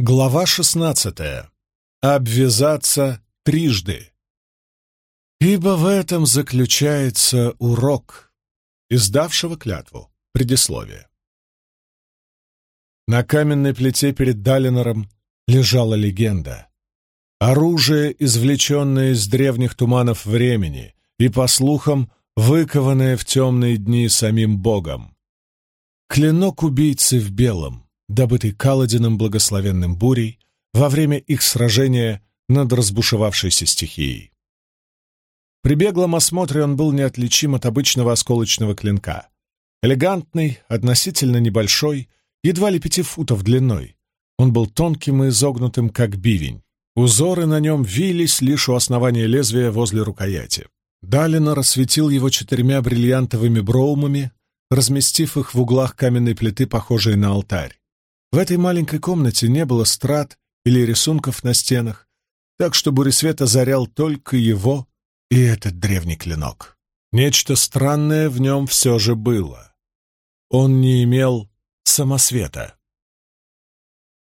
Глава шестнадцатая. Обвязаться трижды. Ибо в этом заключается урок издавшего клятву. Предисловие. На каменной плите перед Далинором лежала легенда. Оружие, извлеченное из древних туманов времени и, по слухам, выкованное в темные дни самим Богом. Клинок убийцы в белом — добытый Каладином благословенным бурей во время их сражения над разбушевавшейся стихией. При беглом осмотре он был неотличим от обычного осколочного клинка. Элегантный, относительно небольшой, едва ли пяти футов длиной. Он был тонким и изогнутым, как бивень. Узоры на нем вились лишь у основания лезвия возле рукояти. Далина рассветил его четырьмя бриллиантовыми броумами, разместив их в углах каменной плиты, похожей на алтарь. В этой маленькой комнате не было страт или рисунков на стенах, так что буресвет озарял только его и этот древний клинок. Нечто странное в нем все же было. Он не имел самосвета.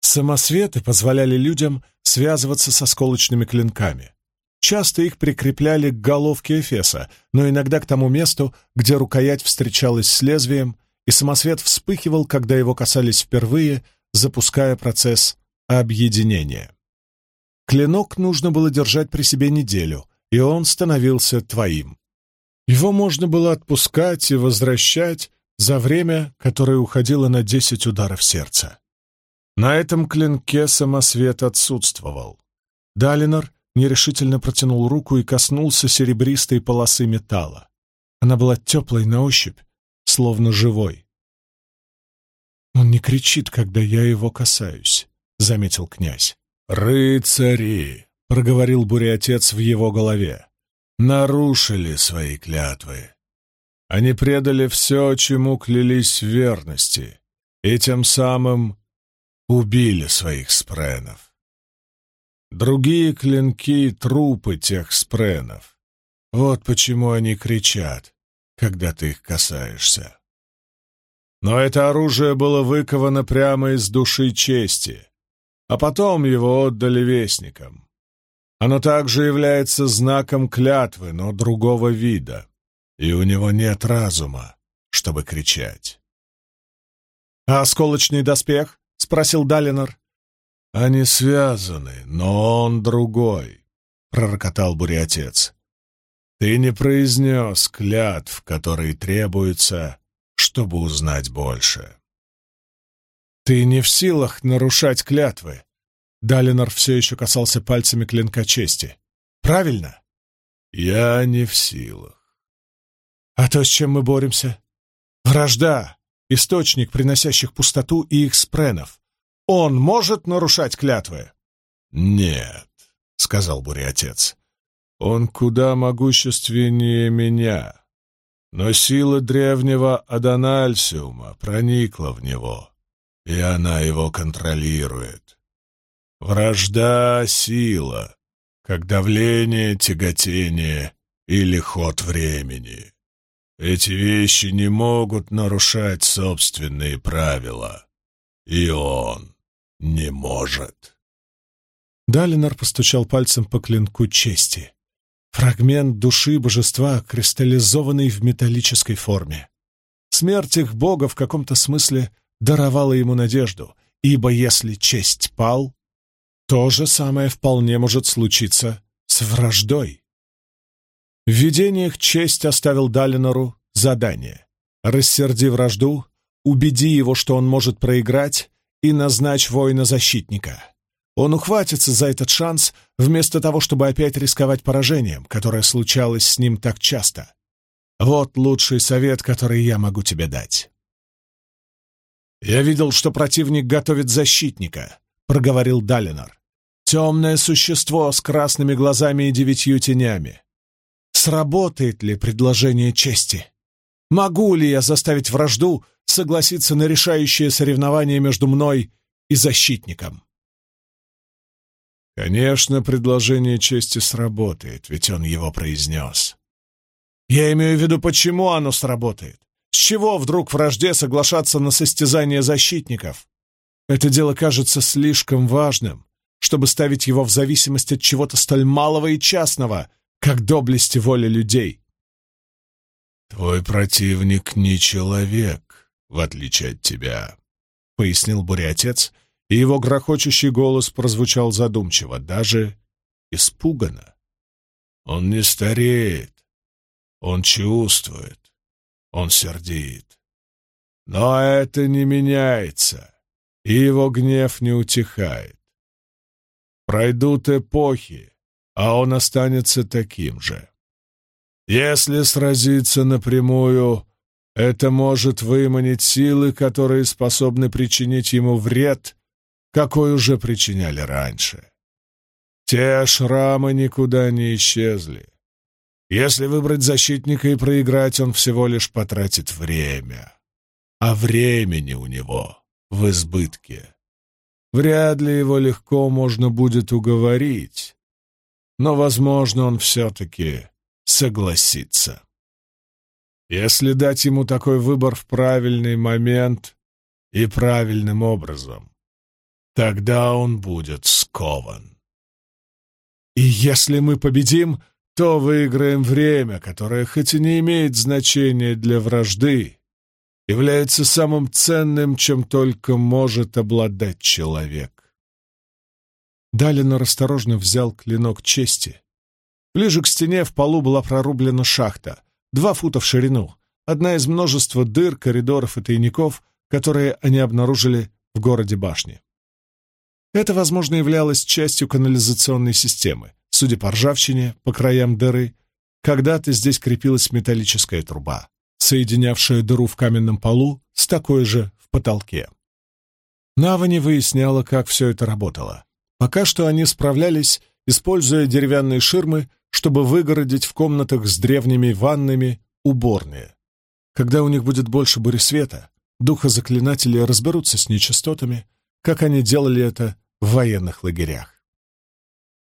Самосветы позволяли людям связываться со сколочными клинками. Часто их прикрепляли к головке Эфеса, но иногда к тому месту, где рукоять встречалась с лезвием, и самосвет вспыхивал, когда его касались впервые запуская процесс объединения. Клинок нужно было держать при себе неделю, и он становился твоим. Его можно было отпускать и возвращать за время, которое уходило на десять ударов сердца. На этом клинке самосвет отсутствовал. Далинор нерешительно протянул руку и коснулся серебристой полосы металла. Она была теплой на ощупь, словно живой. «Он не кричит, когда я его касаюсь», — заметил князь. «Рыцари!» — проговорил буря-отец в его голове. «Нарушили свои клятвы. Они предали все, чему клялись в верности, и тем самым убили своих спренов. Другие клинки — трупы тех спренов. Вот почему они кричат, когда ты их касаешься. Но это оружие было выковано прямо из души чести, а потом его отдали вестникам. Оно также является знаком клятвы, но другого вида, и у него нет разума, чтобы кричать. «А осколочный доспех?» — спросил Далинор. «Они связаны, но он другой», — пророкотал буря-отец. «Ты не произнес клятв, которые требуются чтобы узнать больше. «Ты не в силах нарушать клятвы!» Далинор все еще касался пальцами клинка чести. «Правильно?» «Я не в силах». «А то, с чем мы боремся?» «Вражда, источник, приносящих пустоту и их спренов. Он может нарушать клятвы?» «Нет», — сказал Буря-отец. «Он куда могущественнее меня но сила древнего Адональсиума проникла в него, и она его контролирует. Вражда — сила, как давление, тяготение или ход времени. Эти вещи не могут нарушать собственные правила, и он не может. Далинор постучал пальцем по клинку чести. Фрагмент души божества, кристаллизованный в металлической форме. Смерть их бога в каком-то смысле даровала ему надежду, ибо если честь пал, то же самое вполне может случиться с враждой. В видениях честь оставил Далинору задание. Рассерди вражду, убеди его, что он может проиграть, и назначь воина-защитника. Он ухватится за этот шанс, вместо того, чтобы опять рисковать поражением, которое случалось с ним так часто. Вот лучший совет, который я могу тебе дать. «Я видел, что противник готовит защитника», — проговорил Далинор. «Темное существо с красными глазами и девятью тенями. Сработает ли предложение чести? Могу ли я заставить вражду согласиться на решающее соревнование между мной и защитником?» Конечно, предложение чести сработает, ведь он его произнес. Я имею в виду, почему оно сработает. С чего вдруг вражде соглашаться на состязание защитников? Это дело кажется слишком важным, чтобы ставить его в зависимость от чего-то столь малого и частного, как доблести воли людей. «Твой противник не человек, в отличие от тебя», — пояснил буря-отец, и его грохочущий голос прозвучал задумчиво, даже испуганно. «Он не стареет, он чувствует, он сердит. Но это не меняется, и его гнев не утихает. Пройдут эпохи, а он останется таким же. Если сразиться напрямую, это может выманить силы, которые способны причинить ему вред, какой уже причиняли раньше. Те шрамы никуда не исчезли. Если выбрать защитника и проиграть, он всего лишь потратит время. А времени у него в избытке. Вряд ли его легко можно будет уговорить, но, возможно, он все-таки согласится. Если дать ему такой выбор в правильный момент и правильным образом, тогда он будет скован. И если мы победим, то выиграем время, которое, хоть и не имеет значения для вражды, является самым ценным, чем только может обладать человек. Далинор осторожно взял клинок чести. Ближе к стене в полу была прорублена шахта, два фута в ширину, одна из множества дыр, коридоров и тайников, которые они обнаружили в городе башни. Это, возможно, являлось частью канализационной системы. Судя по ржавчине, по краям дыры, когда-то здесь крепилась металлическая труба соединявшая дыру в каменном полу с такой же в потолке. Нава не выясняла, как все это работало. Пока что они справлялись, используя деревянные ширмы, чтобы выгородить в комнатах с древними ваннами уборные. Когда у них будет больше буресвета, духозаклинатели разберутся с нечистотами, как они делали это в военных лагерях.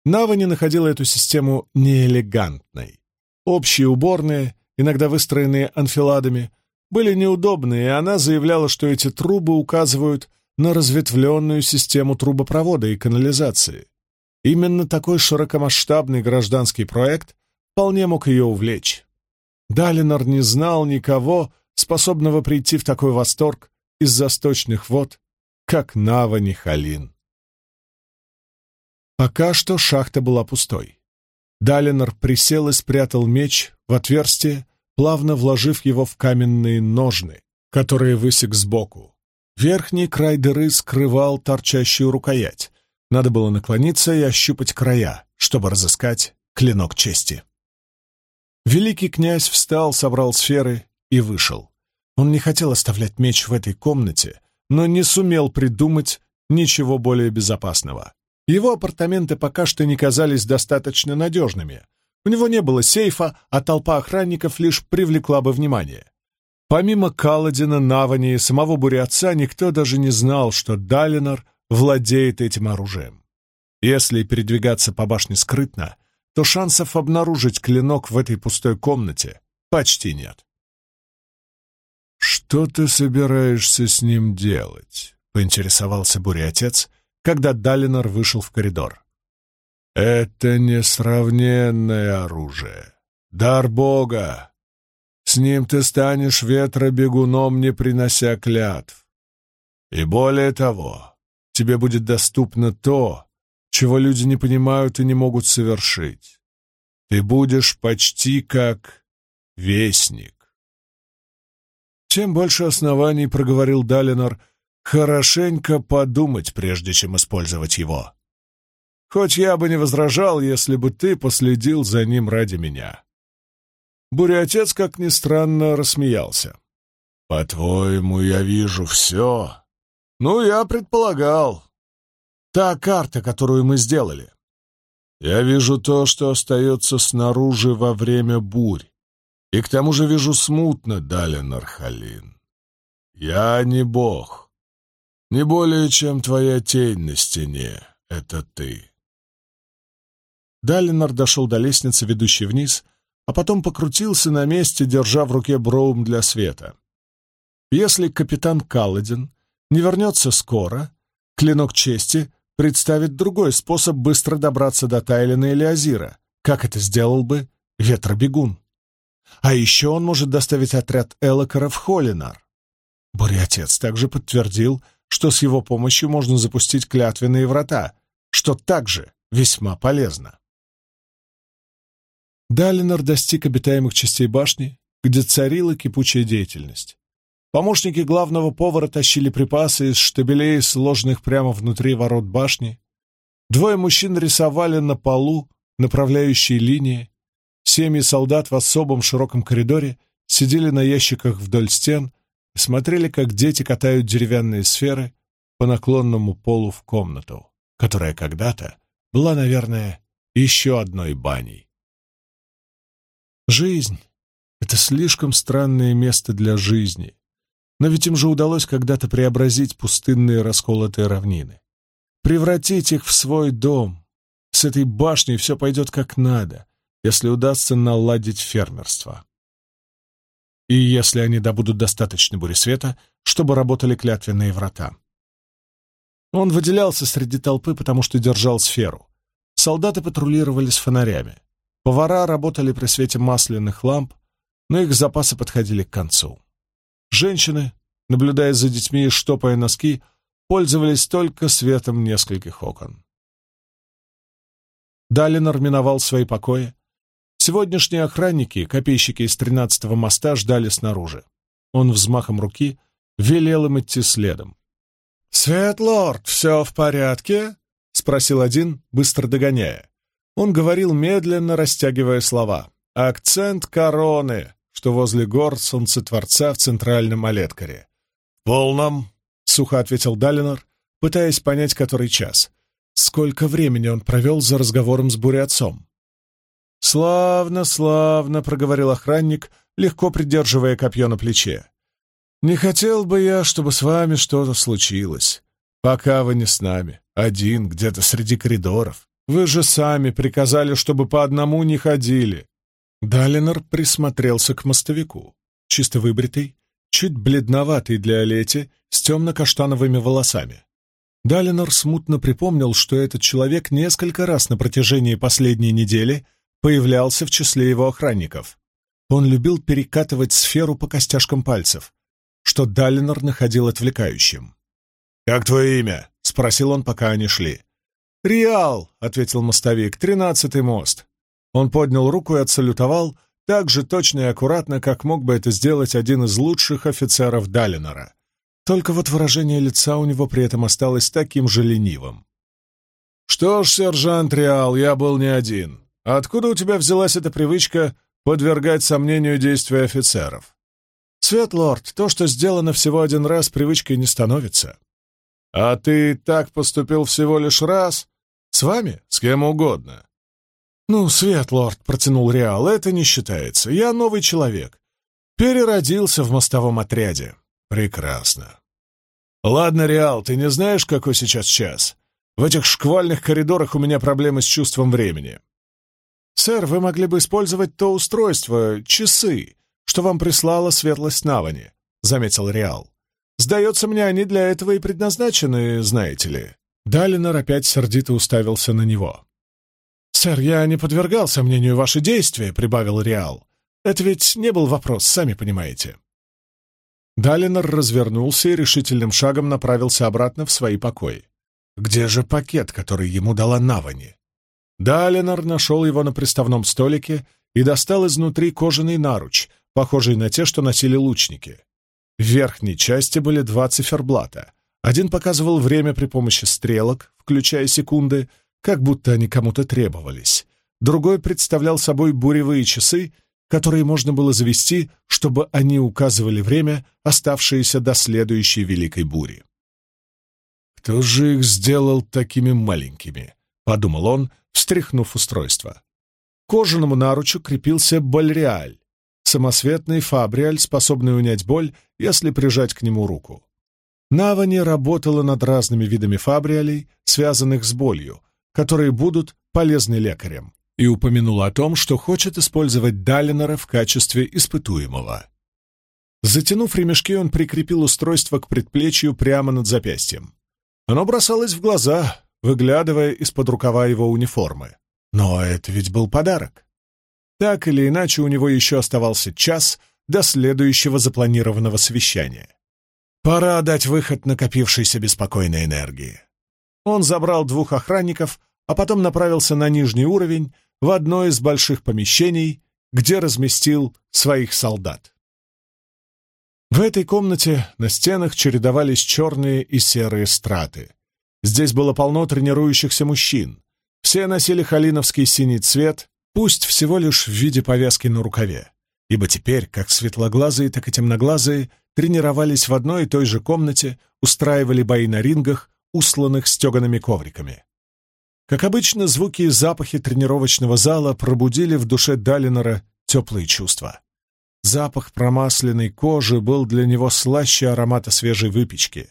Нава не находила эту систему неэлегантной. Общие уборные иногда выстроенные анфиладами, были неудобны, и она заявляла, что эти трубы указывают на разветвленную систему трубопровода и канализации. Именно такой широкомасштабный гражданский проект вполне мог ее увлечь. Далинор не знал никого, способного прийти в такой восторг из засточных вод, как Нава Нихалин. Пока что шахта была пустой. Далинор присел и спрятал меч в отверстие, плавно вложив его в каменные ножны, которые высек сбоку. Верхний край дыры скрывал торчащую рукоять. Надо было наклониться и ощупать края, чтобы разыскать клинок чести. Великий князь встал, собрал сферы и вышел. Он не хотел оставлять меч в этой комнате, но не сумел придумать ничего более безопасного. Его апартаменты пока что не казались достаточно надежными, у него не было сейфа, а толпа охранников лишь привлекла бы внимание. Помимо Каладина, Навани и самого Бурятца, никто даже не знал, что Далинор владеет этим оружием. Если передвигаться по башне скрытно, то шансов обнаружить клинок в этой пустой комнате почти нет. «Что ты собираешься с ним делать?» — поинтересовался Буря-отец, когда Далинор вышел в коридор. Это несравненное оружие. Дар Бога. С ним ты станешь ветробегуном, не принося клятв. И более того, тебе будет доступно то, чего люди не понимают и не могут совершить. Ты будешь почти как вестник. Тем больше оснований, проговорил Далинор, хорошенько подумать, прежде чем использовать его. Хоть я бы не возражал, если бы ты последил за ним ради меня. Буря-отец, как ни странно, рассмеялся. «По-твоему, я вижу все?» «Ну, я предполагал. Та карта, которую мы сделали. Я вижу то, что остается снаружи во время бурь. И к тому же вижу смутно, Далин Архалин. Я не бог. Не более, чем твоя тень на стене. Это ты. Далинор дошел до лестницы, ведущей вниз, а потом покрутился на месте, держа в руке броум для света. Если капитан Каладин не вернется скоро, Клинок чести представит другой способ быстро добраться до Тайлина или Азира, как это сделал бы ветробегун. А еще он может доставить отряд Элокара в Холинар. Буря-отец также подтвердил, что с его помощью можно запустить клятвенные врата, что также весьма полезно. Далинор достиг обитаемых частей башни, где царила кипучая деятельность. Помощники главного повара тащили припасы из штабелей, сложенных прямо внутри ворот башни. Двое мужчин рисовали на полу направляющие линии. Семьи солдат в особом широком коридоре сидели на ящиках вдоль стен смотрели, как дети катают деревянные сферы по наклонному полу в комнату, которая когда-то была, наверное, еще одной баней. Жизнь — это слишком странное место для жизни, но ведь им же удалось когда-то преобразить пустынные расколотые равнины, превратить их в свой дом. С этой башней все пойдет как надо, если удастся наладить фермерство. И если они добудут достаточно буресвета, чтобы работали клятвенные врата. Он выделялся среди толпы, потому что держал сферу. Солдаты патрулировали с фонарями. Повара работали при свете масляных ламп, но их запасы подходили к концу. Женщины, наблюдая за детьми и штопая носки, пользовались только светом нескольких окон. Далинор миновал свои покои. Сегодняшние охранники, копейщики из тринадцатого моста, ждали снаружи. Он взмахом руки велел им идти следом. «Светлорд, все в порядке?» — спросил один, быстро догоняя. Он говорил медленно, растягивая слова. «Акцент короны что возле гор Солнцетворца в центральном Олеткаре. «Полном», — сухо ответил Далинор, пытаясь понять, который час. Сколько времени он провел за разговором с буря-отцом? «Славно, славно», — проговорил охранник, легко придерживая копье на плече. «Не хотел бы я, чтобы с вами что-то случилось, пока вы не с нами, один, где-то среди коридоров. Вы же сами приказали, чтобы по одному не ходили. Далинор присмотрелся к мостовику. Чисто выбритый, чуть бледноватый для Олети, с темно-каштановыми волосами. Далинор смутно припомнил, что этот человек несколько раз на протяжении последней недели появлялся в числе его охранников. Он любил перекатывать сферу по костяшкам пальцев, что Далинор находил отвлекающим. «Как твое имя?» — спросил он, пока они шли. «Реал», — ответил мостовик, — «тринадцатый мост». Он поднял руку и отсалютовал так же точно и аккуратно, как мог бы это сделать один из лучших офицеров Далинора. Только вот выражение лица у него при этом осталось таким же ленивым. «Что ж, сержант Реал, я был не один. Откуда у тебя взялась эта привычка подвергать сомнению действия офицеров?» «Светлорд, то, что сделано всего один раз, привычкой не становится». «А ты так поступил всего лишь раз? С вами? С кем угодно. «Ну, Светлорд», — протянул Реал, — «это не считается. Я новый человек. Переродился в мостовом отряде». «Прекрасно». «Ладно, Реал, ты не знаешь, какой сейчас час? В этих шквальных коридорах у меня проблемы с чувством времени». «Сэр, вы могли бы использовать то устройство, часы, что вам прислала светлость Навани», — заметил Реал. «Сдается мне, они для этого и предназначены, знаете ли». Далинор опять сердито уставился на него. «Сэр, я не подвергал сомнению ваши действия», — прибавил Реал. «Это ведь не был вопрос, сами понимаете». Далинор развернулся и решительным шагом направился обратно в свои покои. Где же пакет, который ему дала Навани? Далинор нашел его на приставном столике и достал изнутри кожаный наруч, похожий на те, что носили лучники. В верхней части были два циферблата. Один показывал время при помощи стрелок, включая секунды, как будто они кому-то требовались. Другой представлял собой буревые часы, которые можно было завести, чтобы они указывали время, оставшееся до следующей великой бури. «Кто же их сделал такими маленькими?» — подумал он, встряхнув устройство. К кожаному наручу крепился бальреаль, самосветный фабриаль, способный унять боль, если прижать к нему руку. Навани работала над разными видами фабриалей, связанных с болью, которые будут полезны лекарям, и упомянул о том, что хочет использовать Далинора в качестве испытуемого. Затянув ремешки, он прикрепил устройство к предплечью прямо над запястьем. Оно бросалось в глаза, выглядывая из-под рукава его униформы. Но это ведь был подарок. Так или иначе, у него еще оставался час до следующего запланированного совещания. Пора дать выход накопившейся беспокойной энергии. Он забрал двух охранников, а потом направился на нижний уровень в одно из больших помещений, где разместил своих солдат. В этой комнате на стенах чередовались черные и серые страты. Здесь было полно тренирующихся мужчин. Все носили халиновский синий цвет, пусть всего лишь в виде повязки на рукаве, ибо теперь, как светлоглазые, так и темноглазые, тренировались в одной и той же комнате, устраивали бои на рингах, усланных стеганными ковриками. Как обычно, звуки и запахи тренировочного зала пробудили в душе Далинора теплые чувства. Запах промасленной кожи был для него слаще аромата свежей выпечки.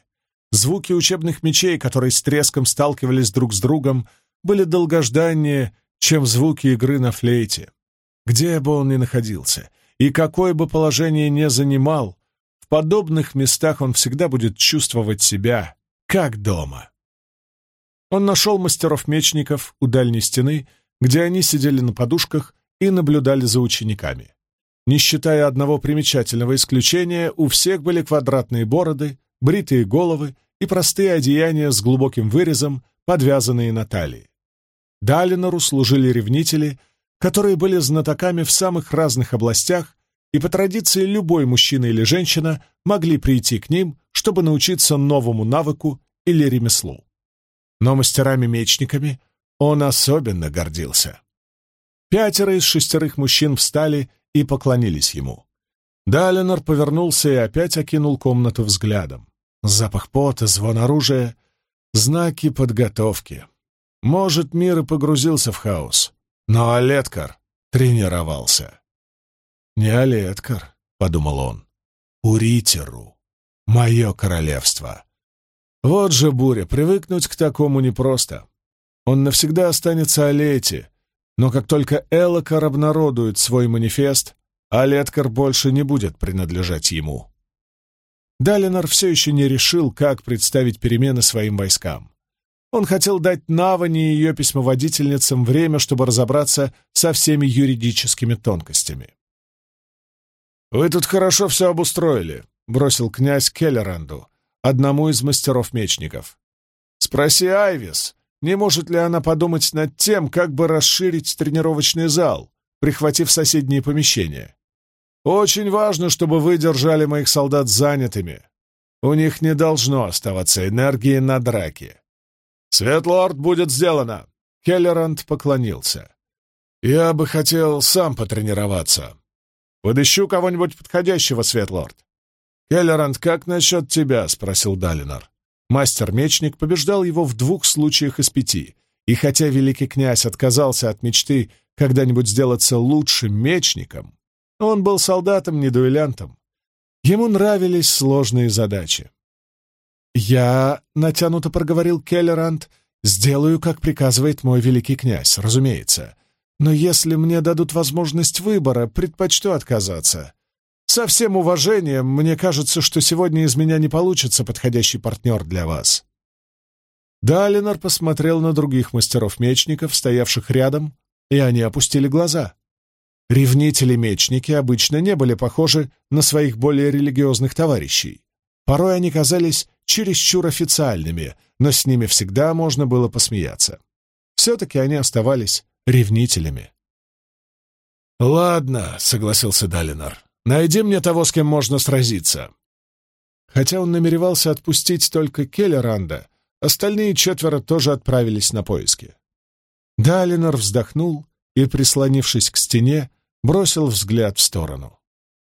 Звуки учебных мечей, которые с треском сталкивались друг с другом, были долгожданнее, чем звуки игры на флейте. Где бы он ни находился и какое бы положение ни занимал, в подобных местах он всегда будет чувствовать себя как дома. Он нашел мастеров-мечников у дальней стены, где они сидели на подушках и наблюдали за учениками. Не считая одного примечательного исключения, у всех были квадратные бороды, бритые головы и простые одеяния с глубоким вырезом, подвязанные на талии. Далинору служили ревнители, которые были знатоками в самых разных областях, и по традиции любой мужчина или женщина могли прийти к ним, чтобы научиться новому навыку или ремеслу. Но мастерами-мечниками он особенно гордился. Пятеро из шестерых мужчин встали и поклонились ему. Далинор повернулся и опять окинул комнату взглядом. Запах пота, звон оружия, знаки подготовки. Может, мир и погрузился в хаос, но Олеткар тренировался. «Не Олеткар», — подумал он, — «Уритеру, мое королевство». Вот же буря, привыкнуть к такому непросто. Он навсегда останется Олете, но как только Элокар обнародует свой манифест, Олеткар больше не будет принадлежать ему. Далинор все еще не решил, как представить перемены своим войскам. Он хотел дать Наване и ее письмоводительницам время, чтобы разобраться со всеми юридическими тонкостями. «Вы тут хорошо все обустроили», — бросил князь Келлеранду, одному из мастеров-мечников. «Спроси Айвис, не может ли она подумать над тем, как бы расширить тренировочный зал, прихватив соседние помещения. Очень важно, чтобы вы держали моих солдат занятыми. У них не должно оставаться энергии на драки. «Светлорд, будет сделано!» Келлеранд поклонился. «Я бы хотел сам потренироваться. Подыщу кого-нибудь подходящего, Светлорд». «Келлеранд, как насчет тебя?» — спросил Далинор. Мастер-мечник побеждал его в двух случаях из пяти, и хотя великий князь отказался от мечты когда-нибудь сделаться лучшим мечником, он был солдатом, не дуэлянтом. Ему нравились сложные задачи. «Я», — натянуто проговорил Келлерант, — «сделаю, как приказывает мой великий князь, разумеется. Но если мне дадут возможность выбора, предпочту отказаться. Со всем уважением, мне кажется, что сегодня из меня не получится подходящий партнер для вас». Далинор посмотрел на других мастеров-мечников, стоявших рядом, и они опустили глаза. Ревнители-мечники обычно не были похожи на своих более религиозных товарищей. Порой они казались чересчур официальными, но с ними всегда можно было посмеяться. Все-таки они оставались ревнителями. «Ладно», — согласился Далинар, — «найди мне того, с кем можно сразиться». Хотя он намеревался отпустить только Келлеранда, остальные четверо тоже отправились на поиски. Далинар вздохнул и, прислонившись к стене, бросил взгляд в сторону.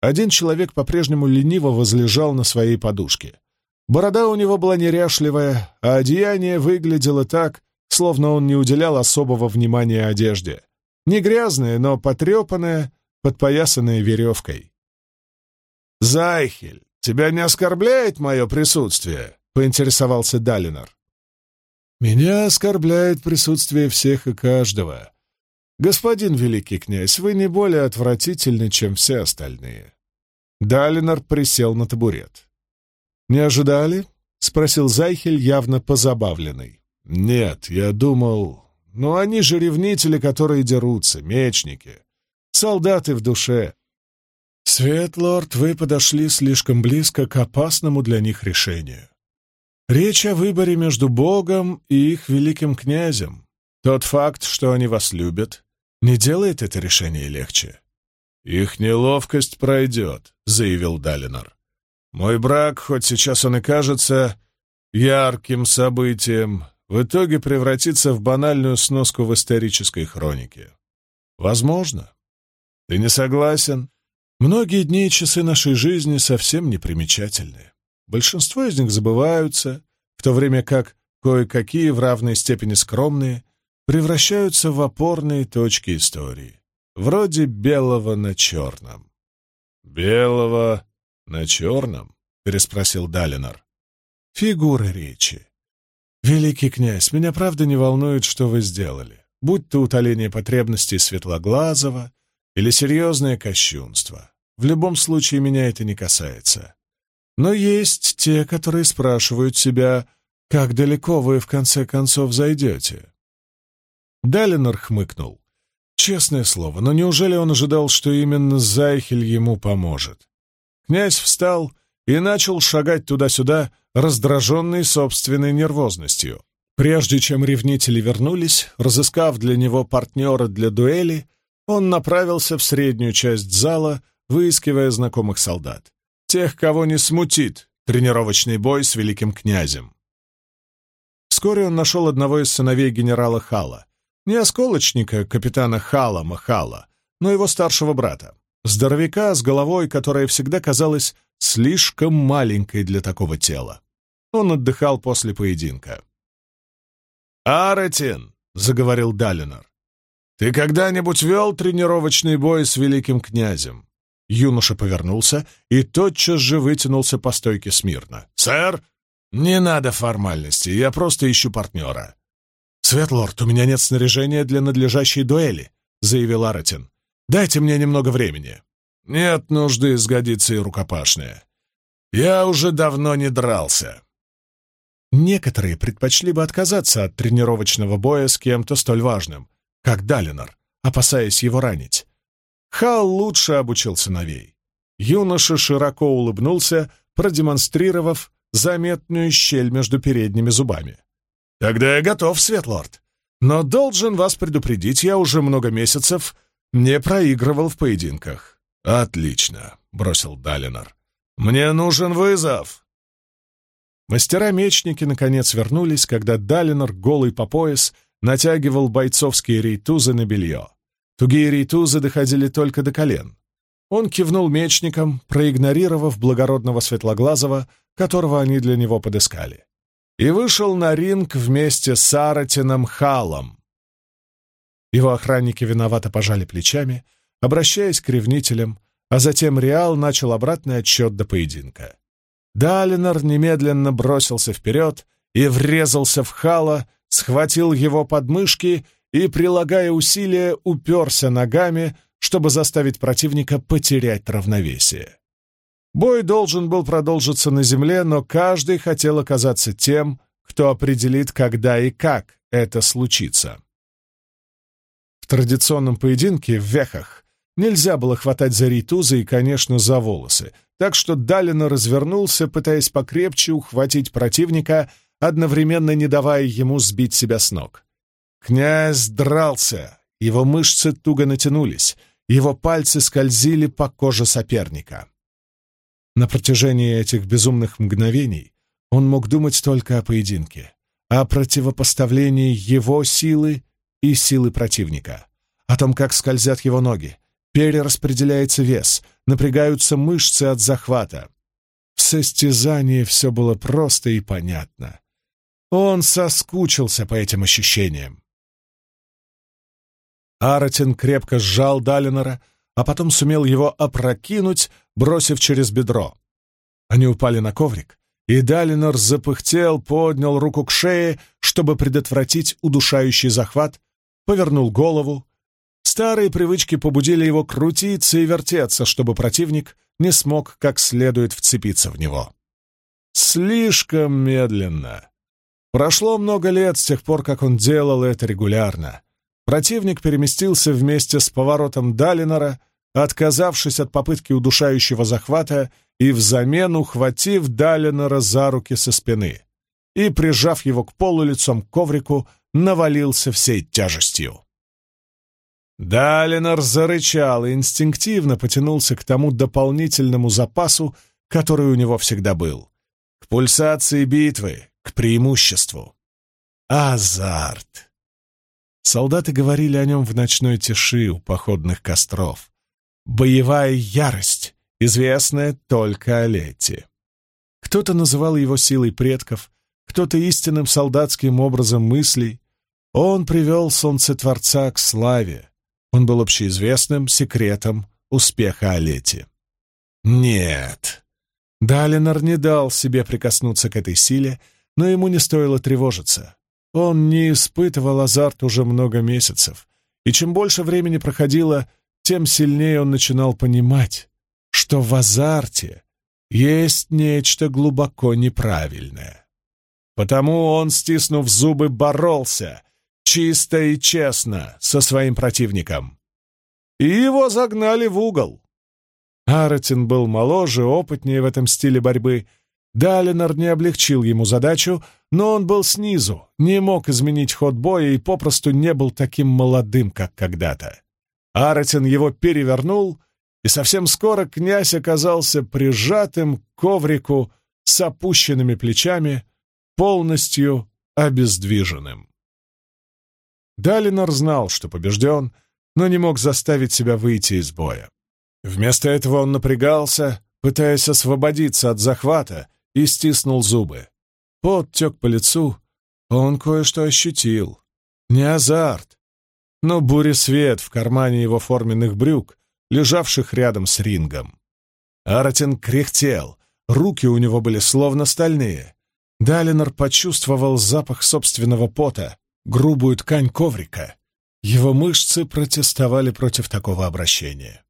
Один человек по-прежнему лениво возлежал на своей подушке. Борода у него была неряшливая, а одеяние выглядело так, словно он не уделял особого внимания одежде. Не грязное, но потрепанное, подпоясанное веревкой. «Зайхель, тебя не оскорбляет мое присутствие?» — поинтересовался Далинор. «Меня оскорбляет присутствие всех и каждого. Господин великий князь, вы не более отвратительны, чем все остальные». Далинор присел на табурет. «Не ожидали?» — спросил Зайхель, явно позабавленный. «Нет, я думал... Ну, они же ревнители, которые дерутся, мечники. Солдаты в душе. Светлорд, вы подошли слишком близко к опасному для них решению. Речь о выборе между Богом и их великим князем. Тот факт, что они вас любят, не делает это решение легче. «Их неловкость пройдет», — заявил Далинор. «Мой брак, хоть сейчас он и кажется ярким событием, в итоге превратится в банальную сноску в исторической хронике. Возможно. Ты не согласен?» Многие дни и часы нашей жизни совсем не примечательны. Большинство из них забываются, в то время как кое-какие в равной степени скромные превращаются в опорные точки истории, вроде белого на черном. «Белого на черном?» — переспросил Далинор. «Фигуры речи. Великий князь, меня правда не волнует, что вы сделали, будь то утоление потребностей Светлоглазого или серьезное кощунство. В любом случае меня это не касается. Но есть те, которые спрашивают себя, как далеко вы в конце концов зайдете. Далинор хмыкнул. Честное слово, но неужели он ожидал, что именно Зайхель ему поможет? Князь встал и начал шагать туда-сюда, раздраженный собственной нервозностью. Прежде чем ревнители вернулись, разыскав для него партнера для дуэли, он направился в среднюю часть зала, выискивая знакомых солдат. Тех, кого не смутит тренировочный бой с великим князем. Вскоре он нашел одного из сыновей генерала Хала, не осколочника капитана Хала Махала, но его старшего брата, здоровяка с головой, которая всегда казалась слишком маленькой для такого тела. Он отдыхал после поединка. «Аретин!» — заговорил Далинор. «Ты когда-нибудь вел тренировочный бой с великим князем?» Юноша повернулся и тотчас же вытянулся по стойке смирно. «Сэр, не надо формальностей, я просто ищу партнера. «Светлорд, у меня нет снаряжения для надлежащей дуэли», — заявил Аратин. «Дайте мне немного времени». «Нет нужды, сгодиться и рукопашная. Я уже давно не дрался». Некоторые предпочли бы отказаться от тренировочного боя с кем-то столь важным, как Далинор, опасаясь его ранить. Хал лучше обучил сыновей. Юноша широко улыбнулся, продемонстрировав заметную щель между передними зубами. «Тогда я готов, Светлорд. Но должен вас предупредить, я уже много месяцев не проигрывал в поединках». «Отлично», — бросил Далинор. «Мне нужен вызов!» Мастера-мечники наконец вернулись, когда Далинор, голый по пояс, натягивал бойцовские рейтузы на белье. Тугие рейтузы доходили только до колен. Он кивнул мечникам, проигнорировав благородного Светлоглазого, которого они для него подыскали и вышел на ринг вместе с Аратином Халом. Его охранники виновато пожали плечами, обращаясь к ревнителям, а затем Реал начал обратный отсчет до поединка. Далинор немедленно бросился вперед и врезался в Хала, схватил его подмышки и, прилагая усилия, уперся ногами, чтобы заставить противника потерять равновесие. Бой должен был продолжиться на земле, но каждый хотел оказаться тем, кто определит, когда и как это случится. В традиционном поединке в вехах нельзя было хватать за ритузы и, конечно, за волосы, так что Далина развернулся, пытаясь покрепче ухватить противника, одновременно не давая ему сбить себя с ног. Князь дрался, его мышцы туго натянулись, его пальцы скользили по коже соперника. На протяжении этих безумных мгновений он мог думать только о поединке, о противопоставлении его силы и силы противника, о том, как скользят его ноги, перераспределяется вес, напрягаются мышцы от захвата. В состязании все было просто и понятно. Он соскучился по этим ощущениям. Аратин крепко сжал Далинора, а потом сумел его опрокинуть, бросив через бедро. Они упали на коврик, и Далинор запыхтел, поднял руку к шее, чтобы предотвратить удушающий захват, повернул голову. Старые привычки побудили его крутиться и вертеться, чтобы противник не смог как следует вцепиться в него. Слишком медленно. Прошло много лет с тех пор, как он делал это регулярно. Противник переместился вместе с поворотом Далинора, отказавшись от попытки удушающего захвата и взамен ухватив Далинора за руки со спины и, прижав его к полу лицом к коврику, навалился всей тяжестью. Далинор зарычал и инстинктивно потянулся к тому дополнительному запасу, который у него всегда был, к пульсации битвы, к преимуществу. Азарт! Солдаты говорили о нем в ночной тиши у походных костров. Боевая ярость, известная только Олете. Кто-то называл его силой предков, кто-то истинным солдатским образом мыслей. Он привел Солнцетворца к славе. Он был общеизвестным секретом успеха Олети. Нет. Далинор не дал себе прикоснуться к этой силе, но ему не стоило тревожиться. Он не испытывал азарт уже много месяцев, и чем больше времени проходило, тем сильнее он начинал понимать, что в азарте есть нечто глубоко неправильное. Потому он, стиснув зубы, боролся, чисто и честно, со своим противником. И его загнали в угол. Аратин был моложе, опытнее в этом стиле борьбы. Далинор не облегчил ему задачу, но он был снизу, не мог изменить ход боя и попросту не был таким молодым, как когда-то. Аратин его перевернул, и совсем скоро князь оказался прижатым к коврику с опущенными плечами, полностью обездвиженным. Далинор знал, что побежден, но не мог заставить себя выйти из боя. Вместо этого он напрягался, пытаясь освободиться от захвата, и стиснул зубы. Пот тек по лицу, он кое-что ощутил. Не азарт, но буресвет в кармане его форменных брюк, лежавших рядом с рингом. Аратин кряхтел, руки у него были словно стальные. Далинор почувствовал запах собственного пота, грубую ткань коврика. Его мышцы протестовали против такого обращения.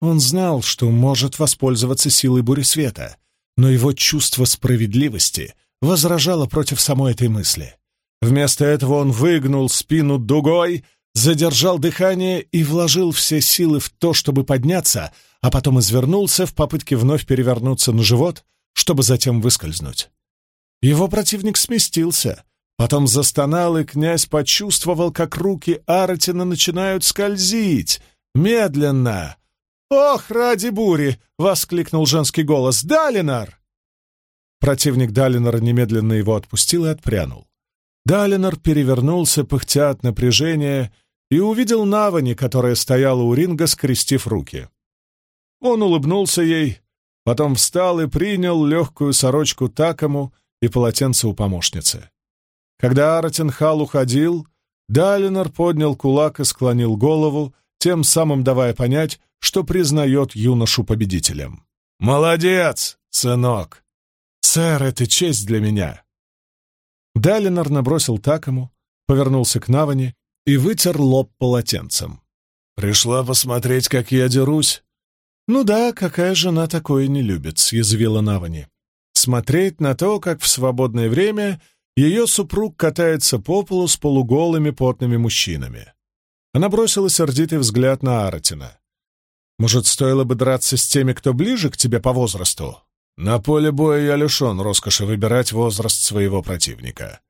Он знал, что может воспользоваться силой бури света, но его чувство справедливости возражало против самой этой мысли. Вместо этого он выгнул спину дугой, задержал дыхание и вложил все силы в то, чтобы подняться, а потом извернулся в попытке вновь перевернуться на живот, чтобы затем выскользнуть. Его противник сместился, потом застонал, и князь почувствовал, как руки Аратина начинают скользить, медленно. «Ох, ради бури!» — воскликнул женский голос. «Далинар!» Противник Далинора немедленно его отпустил и отпрянул. Далинор перевернулся, пыхтя от напряжения, и увидел Навани, которая стояла у ринга, скрестив руки. Он улыбнулся ей, потом встал и принял легкую сорочку Такому, и полотенце у помощницы. Когда Аратенхал уходил, Далинор поднял кулак и склонил голову, тем самым давая понять, что признает юношу победителем. «Молодец, сынок! Сэр, это честь для меня!» Далинор набросил такому, повернулся к Навани и вытер лоб полотенцем. «Пришла посмотреть, как я дерусь?» «Ну да, какая жена такое не любит», — съязвила Навани смотреть на то, как в свободное время ее супруг катается по полу с полуголыми потными мужчинами. Она бросила сердитый взгляд на Аратина. «Может, стоило бы драться с теми, кто ближе к тебе по возрасту?» «На поле боя я лишен роскоши выбирать возраст своего противника.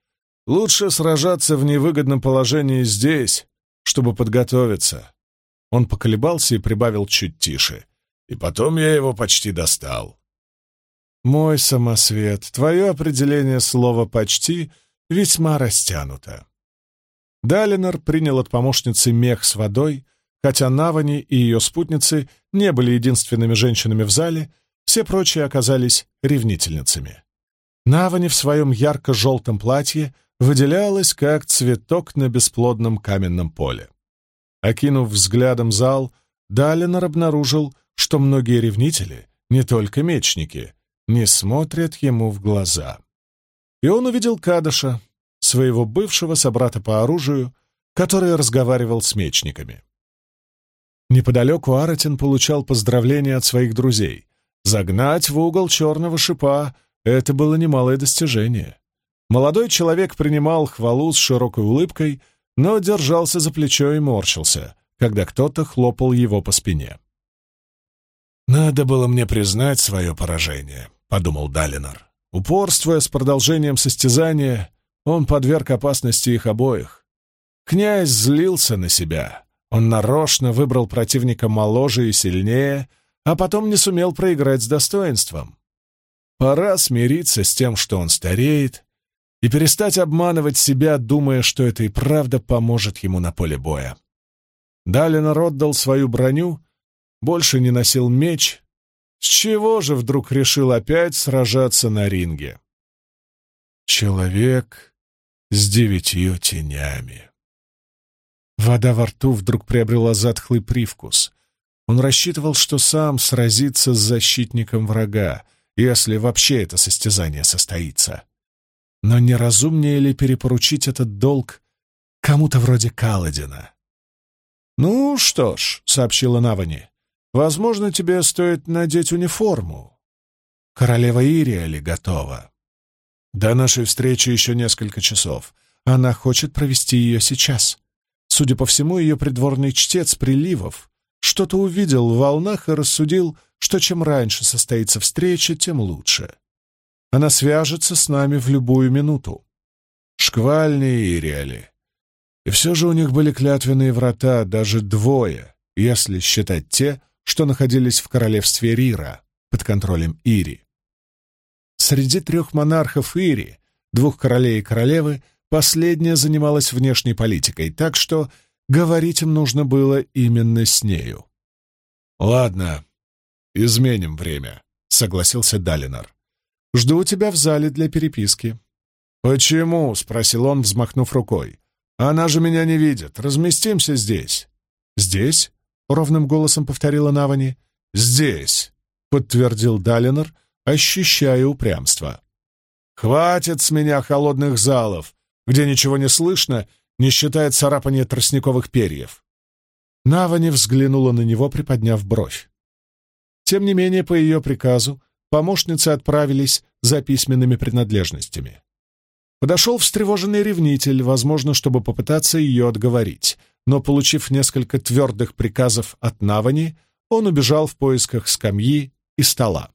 Лучше сражаться в невыгодном положении здесь, чтобы подготовиться». Он поколебался и прибавил чуть тише. «И потом я его почти достал. Мой самосвет, твое определение слова «почти» весьма растянуто. Далинор принял от помощницы мех с водой, хотя Навани и ее спутницы не были единственными женщинами в зале, все прочие оказались ревнительницами. Навани в своем ярко-желтом платье выделялась, как цветок на бесплодном каменном поле. Окинув взглядом зал, Далинор обнаружил, что многие ревнители, не только мечники, не смотрят ему в глаза. И он увидел Кадыша, своего бывшего собрата по оружию, который разговаривал с мечниками. Неподалеку Аратин получал поздравления от своих друзей. Загнать в угол черного шипа это было немалое достижение. Молодой человек принимал хвалу с широкой улыбкой, но держался за плечо и морщился, когда кто-то хлопал его по спине. «Надо было мне признать свое поражение», — подумал Далинор. Упорствуя с продолжением состязания, он подверг опасности их обоих. Князь злился на себя. Он нарочно выбрал противника моложе и сильнее, а потом не сумел проиграть с достоинством. Пора смириться с тем, что он стареет, и перестать обманывать себя, думая, что это и правда поможет ему на поле боя. Далинор отдал свою броню, больше не носил меч. С чего же вдруг решил опять сражаться на ринге? Человек с девятью тенями. Вода во рту вдруг приобрела затхлый привкус. Он рассчитывал, что сам сразится с защитником врага, если вообще это состязание состоится. Но не разумнее ли перепоручить этот долг кому-то вроде Каладина? «Ну что ж», — сообщила Навани, — «возможно, тебе стоит надеть униформу. Королева Ирия ли готова?» «До нашей встречи еще несколько часов. Она хочет провести ее сейчас». Судя по всему, ее придворный чтец Приливов что-то увидел в волнах и рассудил, что чем раньше состоится встреча, тем лучше. Она свяжется с нами в любую минуту. Шквальные Ириали. И все же у них были клятвенные врата, даже двое, если считать те, что находились в королевстве Рира, под контролем Ири. Среди трех монархов Ири, двух королей и королевы, Последняя занималась внешней политикой, так что говорить им нужно было именно с нею. «Ладно, изменим время», — согласился Далинор. «Жду тебя в зале для переписки». «Почему?» — спросил он, взмахнув рукой. «Она же меня не видит. Разместимся здесь». «Здесь?» — ровным голосом повторила Навани. «Здесь», — подтвердил Далинор, ощущая упрямство. «Хватит с меня холодных залов где ничего не слышно, не считая царапания тростниковых перьев. Навани взглянула на него, приподняв бровь. Тем не менее, по ее приказу, помощницы отправились за письменными принадлежностями. Подошел встревоженный ревнитель, возможно, чтобы попытаться ее отговорить, но, получив несколько твердых приказов от Навани, он убежал в поисках скамьи и стола.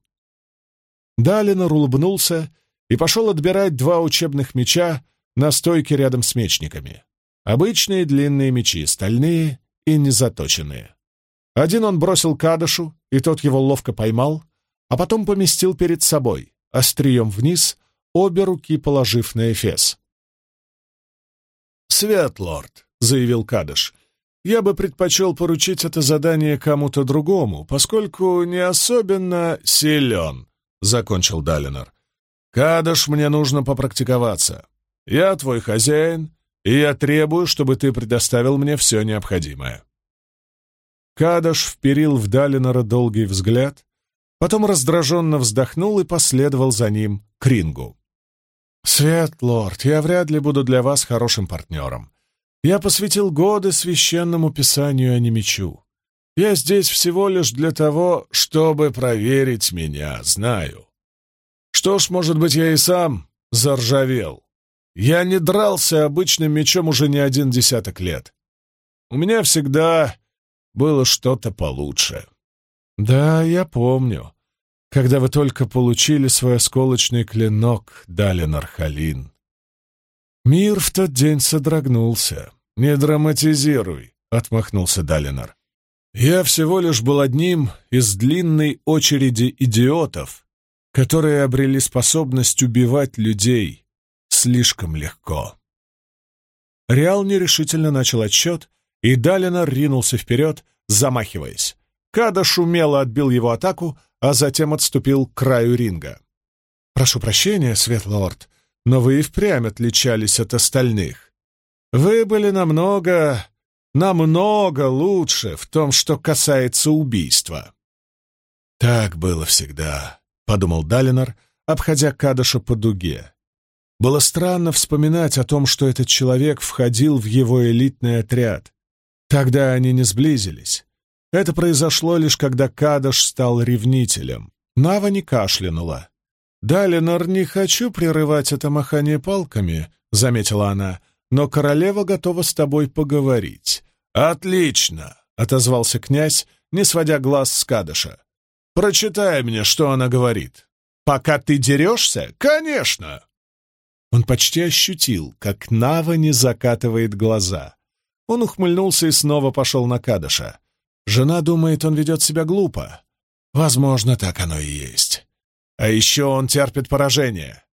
Далинор улыбнулся и пошел отбирать два учебных меча, на стойке рядом с мечниками. Обычные длинные мечи, стальные и незаточенные. Один он бросил Кадашу, и тот его ловко поймал, а потом поместил перед собой, острием вниз, обе руки положив на Эфес. «Свет, лорд», — заявил Кадыш, — «я бы предпочел поручить это задание кому-то другому, поскольку не особенно силен», — закончил Далинор. «Кадыш, мне нужно попрактиковаться. Я твой хозяин, и я требую, чтобы ты предоставил мне все необходимое». Кадаш вперил в Далинора долгий взгляд, потом раздраженно вздохнул и последовал за ним к рингу. «Свет, лорд, я вряд ли буду для вас хорошим партнером. Я посвятил годы священному писанию, а не мечу. Я здесь всего лишь для того, чтобы проверить меня, знаю. Что ж, может быть, я и сам заржавел. Я не дрался обычным мечом уже не один десяток лет. У меня всегда было что-то получше. Да, я помню, когда вы только получили свой осколочный клинок, Далин Архалин. Мир в тот день содрогнулся. «Не драматизируй», — отмахнулся Далинор. «Я всего лишь был одним из длинной очереди идиотов, которые обрели способность убивать людей, слишком легко. Реал нерешительно начал отсчет, и Далинор ринулся вперед, замахиваясь. Када шумело отбил его атаку, а затем отступил к краю ринга. «Прошу прощения, Светлорд, но вы и впрямь отличались от остальных. Вы были намного, намного лучше в том, что касается убийства». «Так было всегда», — подумал Далинор, обходя Кадаша по дуге. Было странно вспоминать о том, что этот человек входил в его элитный отряд. Тогда они не сблизились. Это произошло лишь когда Кадаш стал ревнителем. Нава не кашлянула. «Далинор, не хочу прерывать это махание палками», — заметила она, «но королева готова с тобой поговорить». «Отлично!» — отозвался князь, не сводя глаз с Кадыша. «Прочитай мне, что она говорит». «Пока ты дерешься? Конечно!» Он почти ощутил, как Нава не закатывает глаза. Он ухмыльнулся и снова пошел на Кадыша. Жена думает, он ведет себя глупо. Возможно, так оно и есть. А еще он терпит поражение.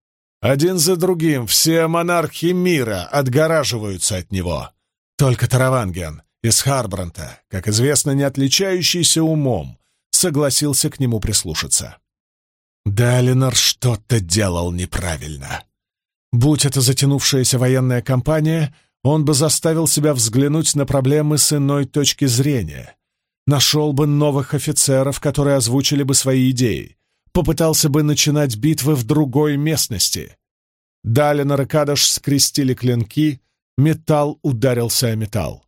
Один за другим все монархи мира отгораживаются от него. Только Тараванген из Харбранта, как известно, не отличающийся умом, согласился к нему прислушаться. Далинор что-то делал неправильно. Будь это затянувшаяся военная кампания, он бы заставил себя взглянуть на проблемы с иной точки зрения. Нашел бы новых офицеров, которые озвучили бы свои идеи. Попытался бы начинать битвы в другой местности. Далинор и Кадаш скрестили клинки, металл ударился о металл.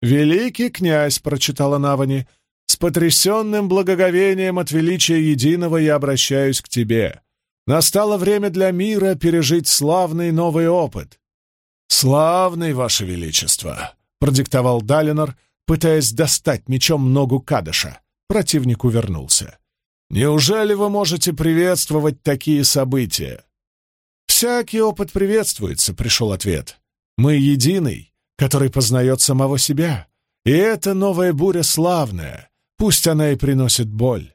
«Великий князь», — прочитала Навани, — «с потрясенным благоговением от величия единого я обращаюсь к тебе. Настало время для мира пережить славный новый опыт». «Славный, ваше величество», — продиктовал Далинор, пытаясь достать мечом ногу Кадыша. Противник увернулся. «Неужели вы можете приветствовать такие события?» «Всякий опыт приветствуется», — пришел ответ. «Мы единый, который познает самого себя. И эта новая буря славная, пусть она и приносит боль.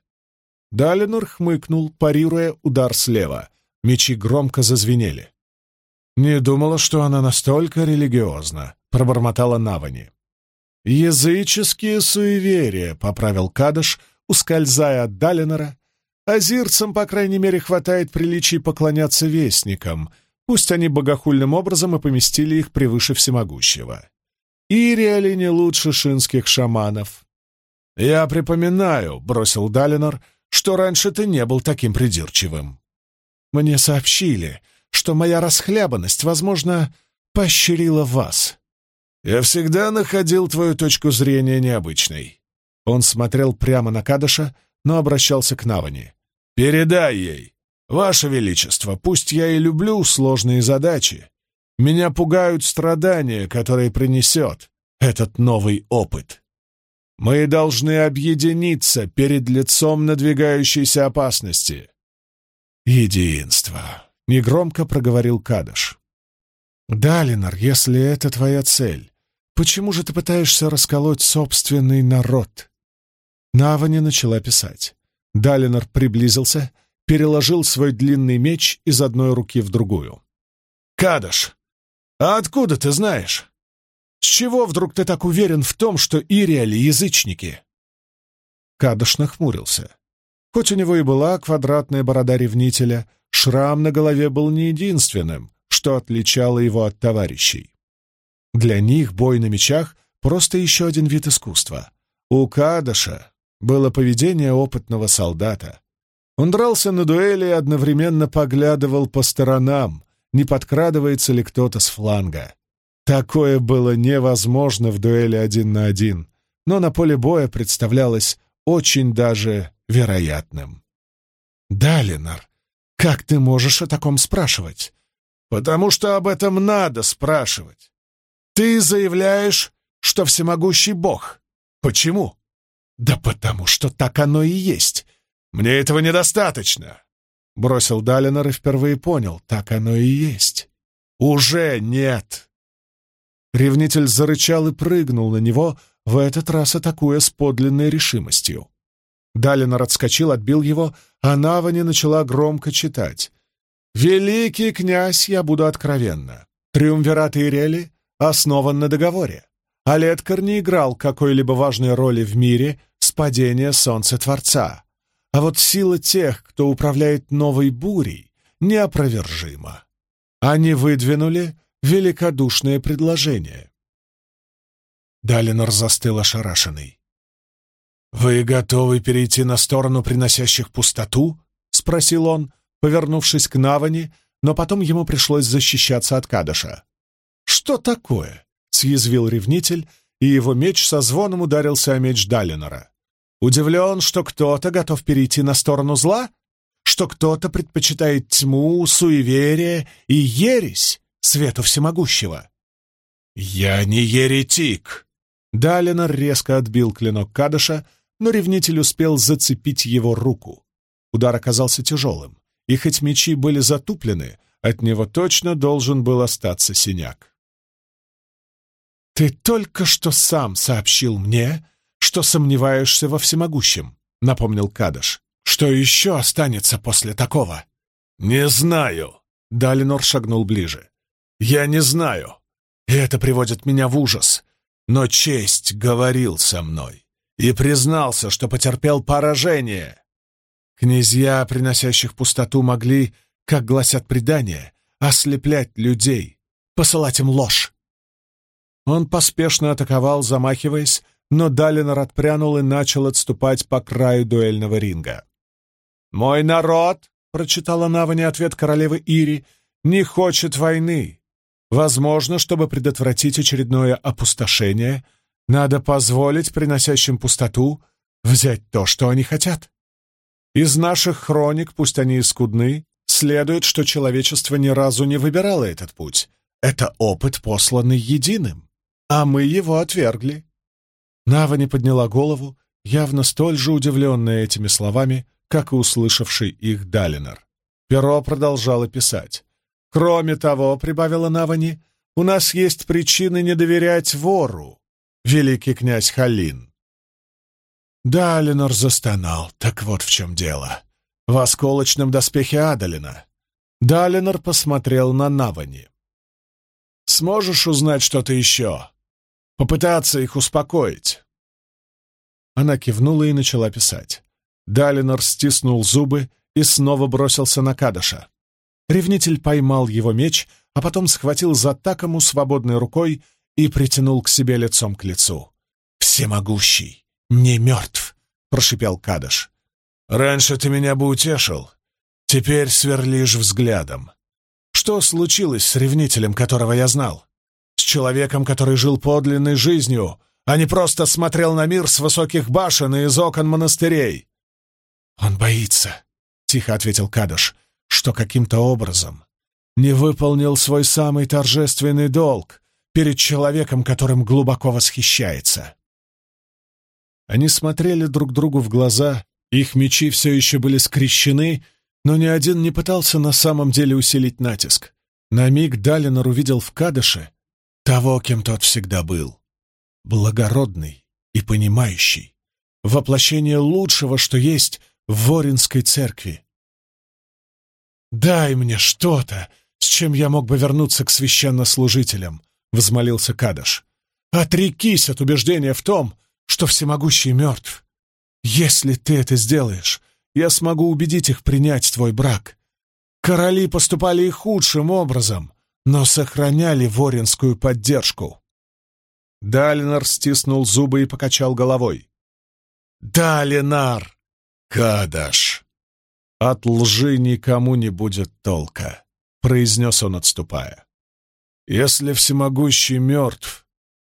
Далинор хмыкнул, парируя удар слева. Мечи громко зазвенели. «Не думала, что она настолько религиозна», — пробормотала Навани. «Языческие суеверия», — поправил Кадыш, ускользая от Далинора. «Азирцам, по крайней мере, хватает приличий поклоняться вестникам, Пусть они богохульным образом и поместили их превыше всемогущего. Ириали не лучше шинских шаманов. «Я припоминаю», — бросил Далинор, — «что раньше ты не был таким придирчивым». «Мне сообщили, что моя расхлябанность, возможно, поощрила вас». «Я всегда находил твою точку зрения необычной». Он смотрел прямо на Кадыша, но обращался к Навани. «Передай ей, «Ваше Величество, пусть я и люблю сложные задачи, меня пугают страдания, которые принесет этот новый опыт. Мы должны объединиться перед лицом надвигающейся опасности». «Единство», — негромко проговорил Кадыш. «Далинор, если это твоя цель, почему же ты пытаешься расколоть собственный народ?» Навани начала писать. Далинор приблизился — переложил свой длинный меч из одной руки в другую. «Кадыш, а откуда ты знаешь? С чего вдруг ты так уверен в том, что Ириали — язычники?» Кадыш нахмурился. Хоть у него и была квадратная борода ревнителя, шрам на голове был не единственным, что отличало его от товарищей. Для них бой на мечах — просто еще один вид искусства. У Кадаша было поведение опытного солдата, он дрался на дуэли и одновременно поглядывал по сторонам, не подкрадывается ли кто-то с фланга. Такое было невозможно в дуэли один на один, но на поле боя представлялось очень даже вероятным. «Да, Ленар, как ты можешь о таком спрашивать?» «Потому что об этом надо спрашивать. Ты заявляешь, что всемогущий Бог. Почему?» «Да потому что так оно и есть. «Мне этого недостаточно!» Бросил Далинор и впервые понял, так оно и есть. «Уже нет!» Ревнитель зарычал и прыгнул на него, в этот раз атакуя с подлинной решимостью. Далинор отскочил, отбил его, а Навани начала громко читать. «Великий князь, я буду откровенна. Триумвират Ирели основан на договоре. Алеткар не играл какой-либо важной роли в мире с падения Солнца Творца. А вот сила тех, кто управляет новой бурей, неопровержима. Они выдвинули великодушное предложение. Далинор застыл ошарашенный. «Вы готовы перейти на сторону приносящих пустоту?» — спросил он, повернувшись к Навани, но потом ему пришлось защищаться от Кадаша. «Что такое?» — съязвил ревнитель, и его меч со звоном ударился о меч Далинора. Удивлен, что кто-то готов перейти на сторону зла? что кто-то предпочитает тьму, суеверие и ересь свету всемогущего. «Я не еретик!» Далинор резко отбил клинок Кадыша, но ревнитель успел зацепить его руку. Удар оказался тяжелым, и хоть мечи были затуплены, от него точно должен был остаться синяк. «Ты только что сам сообщил мне, что сомневаешься во всемогущем», — напомнил Кадыш. «Что еще останется после такого?» «Не знаю», — Далинор шагнул ближе. «Я не знаю, и это приводит меня в ужас. Но честь говорил со мной и признался, что потерпел поражение. Князья, приносящих пустоту, могли, как гласят предания, ослеплять людей, посылать им ложь. Он поспешно атаковал, замахиваясь, но Далинор отпрянул и начал отступать по краю дуэльного ринга. «Мой народ», — прочитала Навани ответ королевы Ири, — «не хочет войны, Возможно, чтобы предотвратить очередное опустошение, надо позволить приносящим пустоту взять то, что они хотят. Из наших хроник, пусть они и скудны, следует, что человечество ни разу не выбирало этот путь. Это опыт, посланный единым, а мы его отвергли. Нава не подняла голову, явно столь же удивленная этими словами, как и услышавший их Далинор. Перо продолжало писать. Кроме того, — прибавила Навани, — у нас есть причины не доверять вору, великий князь Халин. Да, Ленор застонал. Так вот в чем дело. В осколочном доспехе Адалина. Далинор посмотрел на Навани. «Сможешь узнать что-то еще? Попытаться их успокоить?» Она кивнула и начала писать. Далинор стиснул зубы и снова бросился на Кадаша. Ревнитель поймал его меч, а потом схватил за такому свободной рукой и притянул к себе лицом к лицу. «Всемогущий, не мертв!» — прошипел Кадыш. «Раньше ты меня бы утешил, теперь сверлишь взглядом. Что случилось с ревнителем, которого я знал? Человеком, который жил подлинной жизнью, а не просто смотрел на мир с высоких башен и из окон монастырей?» «Он боится», — тихо ответил Кадыш что каким-то образом не выполнил свой самый торжественный долг перед человеком, которым глубоко восхищается. Они смотрели друг другу в глаза, их мечи все еще были скрещены, но ни один не пытался на самом деле усилить натиск. На миг Далинор увидел в Кадыше того, кем тот всегда был. Благородный и понимающий. Воплощение лучшего, что есть в Воринской церкви. «Дай мне что-то, с чем я мог бы вернуться к священнослужителям», — взмолился Кадыш. «Отрекись от убеждения в том, что всемогущий мертв. Если ты это сделаешь, я смогу убедить их принять твой брак. Короли поступали и худшим образом, но сохраняли воринскую поддержку». Далинар стиснул зубы и покачал головой. «Далинар! Кадаш!» «От лжи никому не будет толка», — произнес он, отступая. «Если всемогущий мертв,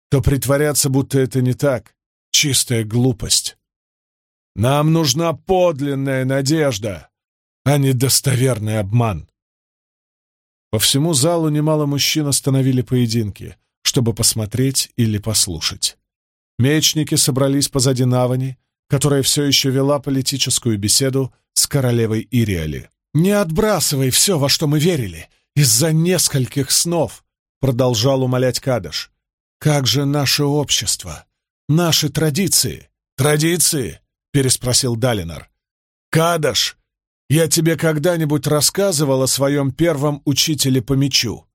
то притворяться, будто это не так, — чистая глупость. Нам нужна подлинная надежда, а не достоверный обман». По всему залу немало мужчин остановили поединки, чтобы посмотреть или послушать. Мечники собрались позади Навани, которая все еще вела политическую беседу с королевой Ириали. «Не отбрасывай все, во что мы верили, из-за нескольких снов!» — продолжал умолять Кадыш. «Как же наше общество? Наши традиции?» «Традиции?» — переспросил Далинар. «Кадыш, я тебе когда-нибудь рассказывал о своем первом учителе по мечу?»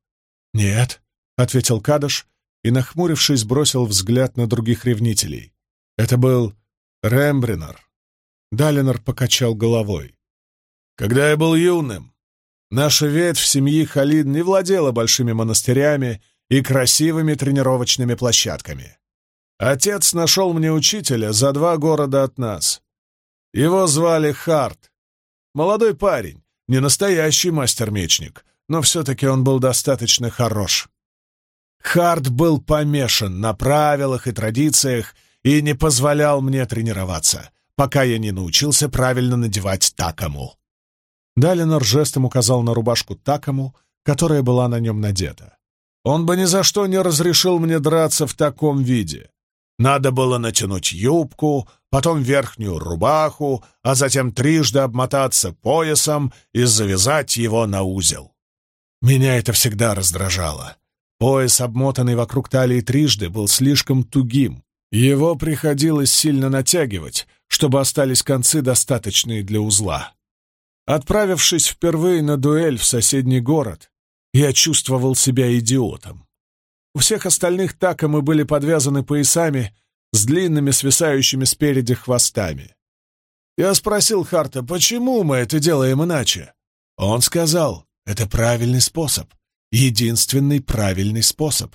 «Нет», — ответил Кадыш и, нахмурившись, бросил взгляд на других ревнителей. «Это был Рембринар. Далинор покачал головой. «Когда я был юным, наша ветвь семьи Халид не владела большими монастырями и красивыми тренировочными площадками. Отец нашел мне учителя за два города от нас. Его звали Харт. Молодой парень, не настоящий мастер-мечник, но все-таки он был достаточно хорош. Харт был помешан на правилах и традициях и не позволял мне тренироваться пока я не научился правильно надевать такому. Далинор жестом указал на рубашку Такому, которая была на нем надета. «Он бы ни за что не разрешил мне драться в таком виде. Надо было натянуть юбку, потом верхнюю рубаху, а затем трижды обмотаться поясом и завязать его на узел. Меня это всегда раздражало. Пояс, обмотанный вокруг талии трижды, был слишком тугим. Его приходилось сильно натягивать, чтобы остались концы, достаточные для узла. Отправившись впервые на дуэль в соседний город, я чувствовал себя идиотом. У всех остальных так и мы были подвязаны поясами с длинными свисающими спереди хвостами. Я спросил Харта, почему мы это делаем иначе? Он сказал, это правильный способ, единственный правильный способ.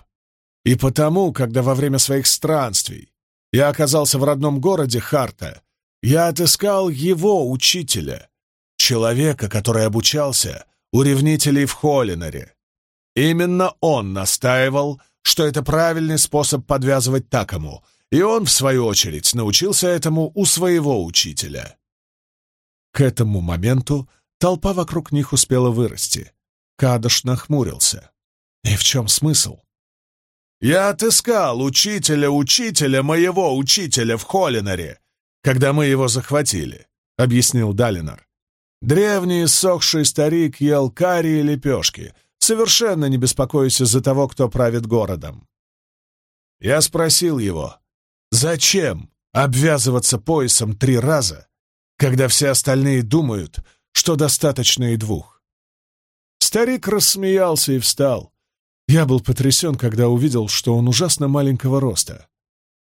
И потому, когда во время своих странствий я оказался в родном городе Харта, я отыскал его учителя, человека, который обучался у ревнителей в Холлинере. Именно он настаивал, что это правильный способ подвязывать такому, и он, в свою очередь, научился этому у своего учителя. К этому моменту толпа вокруг них успела вырасти. Кадыш нахмурился. И в чем смысл? «Я отыскал учителя учителя моего учителя в Холлинере, когда мы его захватили», — объяснил Далинор. Древний сохший старик ел карри и лепешки, совершенно не беспокоясь из-за того, кто правит городом. Я спросил его, зачем обвязываться поясом три раза, когда все остальные думают, что достаточно и двух? Старик рассмеялся и встал. Я был потрясен, когда увидел, что он ужасно маленького роста.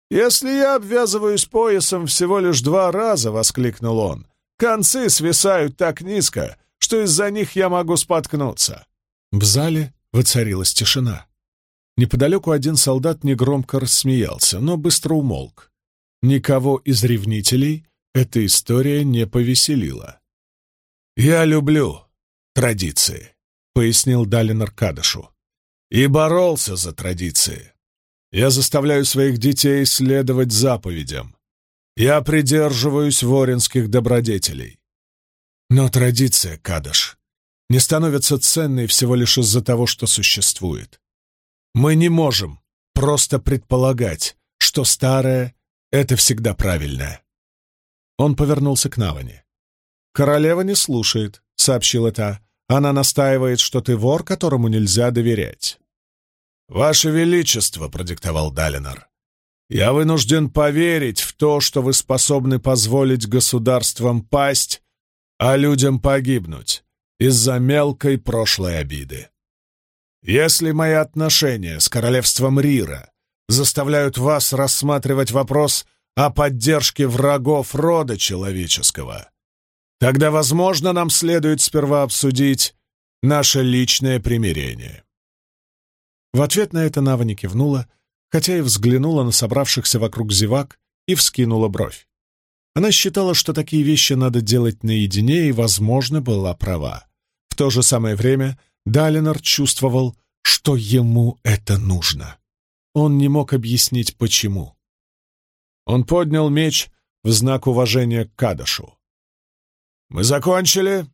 «Если я обвязываюсь поясом всего лишь два раза», — воскликнул он, — «концы свисают так низко, что из-за них я могу споткнуться». В зале воцарилась тишина. Неподалеку один солдат негромко рассмеялся, но быстро умолк. Никого из ревнителей эта история не повеселила. «Я люблю традиции», — пояснил Далинор Кадышу, — «и боролся за традиции. Я заставляю своих детей следовать заповедям. Я придерживаюсь воринских добродетелей. Но традиция, Кадыш, не становится ценной всего лишь из-за того, что существует. Мы не можем просто предполагать, что старое — это всегда правильное. Он повернулся к Наване. «Королева не слушает», — сообщила та. «Она настаивает, что ты вор, которому нельзя доверять». «Ваше Величество», — продиктовал Далинор, — «я вынужден поверить в то, что вы способны позволить государствам пасть, а людям погибнуть из-за мелкой прошлой обиды. Если мои отношения с королевством Рира заставляют вас рассматривать вопрос о поддержке врагов рода человеческого, тогда, возможно, нам следует сперва обсудить наше личное примирение». В ответ на это Нава не кивнула, хотя и взглянула на собравшихся вокруг зевак и вскинула бровь. Она считала, что такие вещи надо делать наедине, и, возможно, была права. То же самое время Далинор чувствовал, что ему это нужно. Он не мог объяснить, почему. Он поднял меч в знак уважения к Кадашу. «Мы закончили?»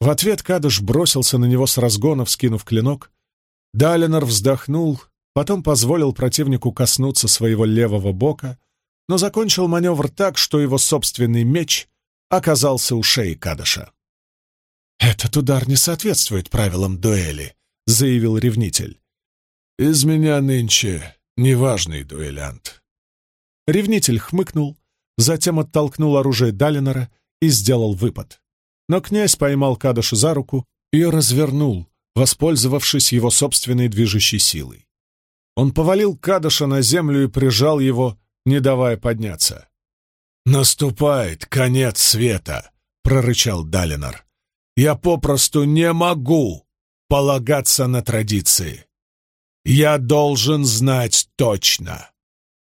В ответ Кадыш бросился на него с разгона, вскинув клинок, Далинор вздохнул, потом позволил противнику коснуться своего левого бока, но закончил маневр так, что его собственный меч оказался у шеи Кадаша. «Этот удар не соответствует правилам дуэли», — заявил ревнитель. «Из меня нынче неважный дуэлянт». Ревнитель хмыкнул, затем оттолкнул оружие Далинора и сделал выпад. Но князь поймал Кадаша за руку и развернул, воспользовавшись его собственной движущей силой. Он повалил Кадаша на землю и прижал его, не давая подняться. «Наступает конец света!» — прорычал Далинор. «Я попросту не могу полагаться на традиции. Я должен знать точно.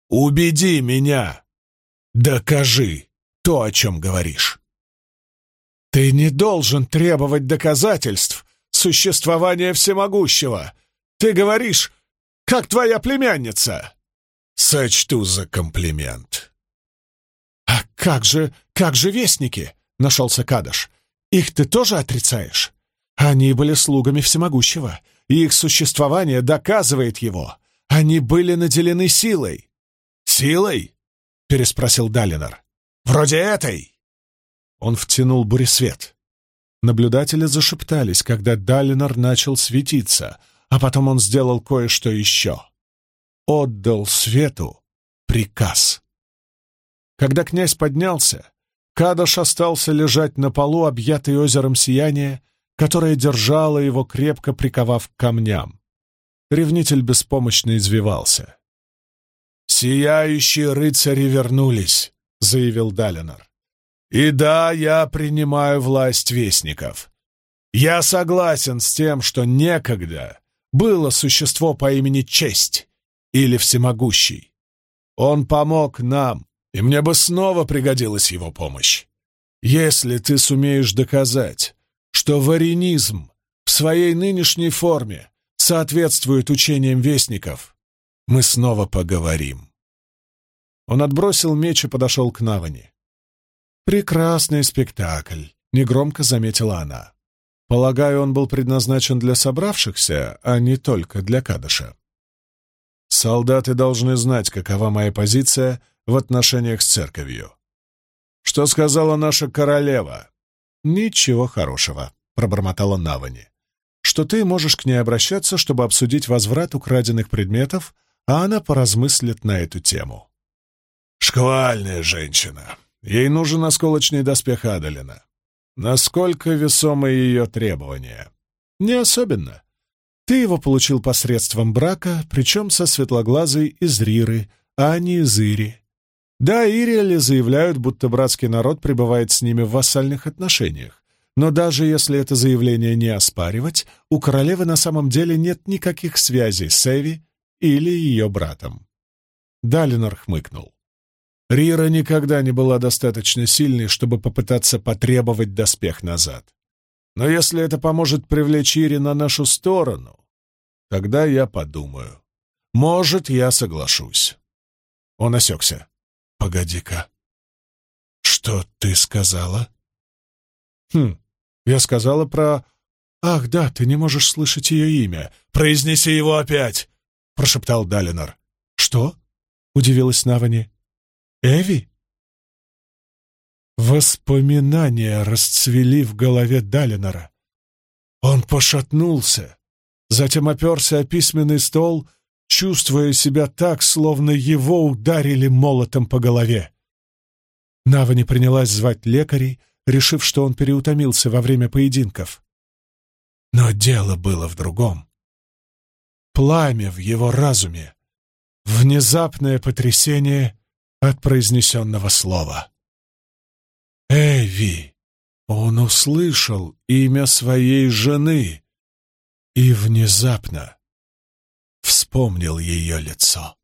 Убеди меня. Докажи то, о чем говоришь». «Ты не должен требовать доказательств существования всемогущего. Ты говоришь, как твоя племянница. Сочту за комплимент. А как же, как же вестники? Нашелся Кадыш. Их ты тоже отрицаешь? Они были слугами всемогущего, их существование доказывает его. Они были наделены силой». «Силой?» — переспросил Далинор. «Вроде этой!» Он втянул буресвет. Наблюдатели зашептались, когда Далинор начал светиться, а потом он сделал кое-что еще. Отдал свету приказ. Когда князь поднялся, Кадош остался лежать на полу, объятый озером сияния, которое держало его, крепко приковав к камням. Ревнитель беспомощно извивался. «Сияющие рыцари вернулись», — заявил Далинор. И да, я принимаю власть вестников. Я согласен с тем, что некогда было существо по имени Честь или Всемогущий. Он помог нам, и мне бы снова пригодилась его помощь. Если ты сумеешь доказать, что варенизм в своей нынешней форме соответствует учениям вестников, мы снова поговорим. Он отбросил меч и подошел к Навани. «Прекрасный спектакль», — негромко заметила она. «Полагаю, он был предназначен для собравшихся, а не только для Кадыша». «Солдаты должны знать, какова моя позиция в отношениях с церковью». «Что сказала наша королева?» «Ничего хорошего», — пробормотала Навани. «Что ты можешь к ней обращаться, чтобы обсудить возврат украденных предметов, а она поразмыслит на эту тему». «Шквальная женщина», Ей нужен осколочный доспех Адалина. Насколько весомы ее требования? Не особенно. Ты его получил посредством брака, причем со светлоглазой из Риры, а не из Ири. Да, Ириали заявляют, будто братский народ пребывает с ними в вассальных отношениях. Но даже если это заявление не оспаривать, у королевы на самом деле нет никаких связей с Эви или ее братом. Далинор хмыкнул. Рира никогда не была достаточно сильной, чтобы попытаться потребовать доспех назад. Но если это поможет привлечь Ири на нашу сторону, тогда я подумаю. Может, я соглашусь. Он осекся. «Погоди-ка. Что ты сказала?» «Хм, я сказала про... Ах, да, ты не можешь слышать ее имя. Произнеси его опять!» — прошептал Далинор. «Что?» — удивилась Навани. Эви? Воспоминания расцвели в голове Далинора. Он пошатнулся, затем оперся о письменный стол, чувствуя себя так, словно его ударили молотом по голове. Нава не принялась звать лекарей, решив, что он переутомился во время поединков. Но дело было в другом. Пламя в его разуме, внезапное потрясение от произнесенного слова. «Эви!» Он услышал имя своей жены и внезапно вспомнил ее лицо.